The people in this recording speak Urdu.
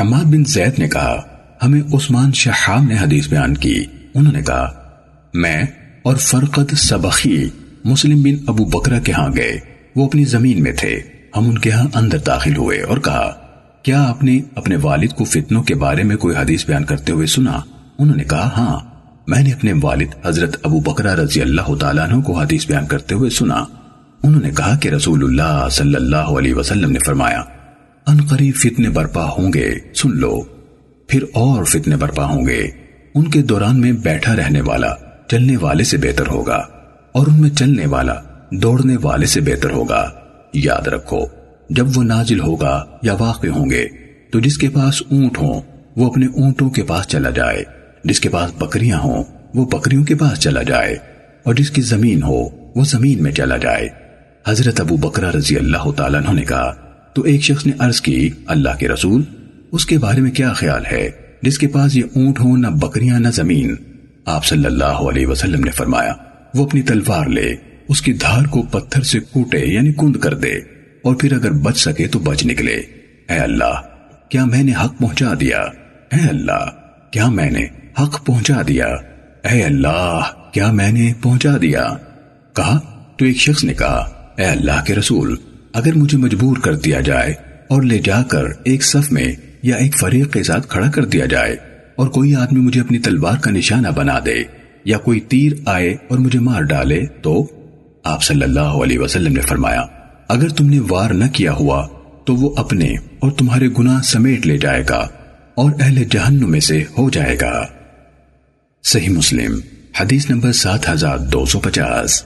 حماد بن زید نے کہا، ہمیں عثمان شحام نے حدیث بیان کی۔ انہوں نے کہا، میں اور فرقت سبخی مسلم بن ابو بکرہ کے ہاں گئے۔ وہ اپنی زمین میں تھے۔ ہم ان کے ہاں اندر داخل ہوئے اور کہا، کیا آپ نے اپنے والد کو فتنوں کے بارے میں کوئی حدیث بیان کرتے ہوئے سنا؟ انہوں نے کہا ہاں میں نے اپنے والد حضرت ابو بکرہ رضی اللہ تعالیٰ عنہ کو حدیث بیان کرتے ہوئے سنا۔ انہوں نے کہا کہ رسول اللہ صلی اللہ علیہ وسلم نے فرمایا ان قریب فتنے برپا ہوں گے، سن لو۔ پھر اور فتنے برپا ہوں گے۔ ان کے دوران میں بیٹھا رہنے والا چلنے والے سے بہتر ہوگا اور ان میں چلنے والا دوڑنے والے سے بہتر ہوگا۔ یاد رکھو، جب وہ نازل ہوگا یا واقع ہوں گے، تو جس کے پاس اونٹ ہوں، وہ اپنے اونٹوں کے پاس چلا جائے۔ جس کے پاس بکریاں ہوں، وہ بکریوں کے پاس چلا جائے۔ اور جس کی زمین ہو، وہ زمین میں چلا جائے۔ حضرت ابو بکرہ رضی اللہ تعالیٰ نے کہا تو ایک شخص نے عرض کی، اللہ کے رسول، اس کے بارے میں کیا خیال ہے؟ جس کے پاس یہ اونٹ ہو نہ بکریاں، نہ زمین۔ آپ صلی اللہ علیہ وسلم نے فرمایا، وہ اپنی تلوار لے، اس کی دھار کو پتھر سے کوٹے یعنی کند کر دے، اور پھر اگر بچ سکے تو بچ نکلے۔ اے اللہ، کیا میں نے حق پہنچا دیا؟ اے اللہ، کیا میں نے حق پہنچا دیا؟ اے اللہ، کیا میں نے پہنچا دیا؟ کہا، تو ایک شخص نے کہا، اے اللہ کے رسول اگر مجھے مجبور کر دیا جائے اور لے جا کر ایک صف میں یا ایک فریق کے ساتھ کھڑا کر دیا جائے اور کوئی آدمی مجھے اپنی تلوار کا نشانہ بنا دے یا کوئی تیر آئے اور مجھے مار ڈالے تو آپ صلی اللہ علیہ وسلم نے فرمایا، اگر تم نے وار نہ کیا ہوا تو وہ اپنے اور تمہارے گناہ سمیٹ لے جائے گا اور اہل جہنم میں سے ہو جائے گا۔ صحیح مسلم، حدیث نمبر سات ہزار دو سو پچاس۔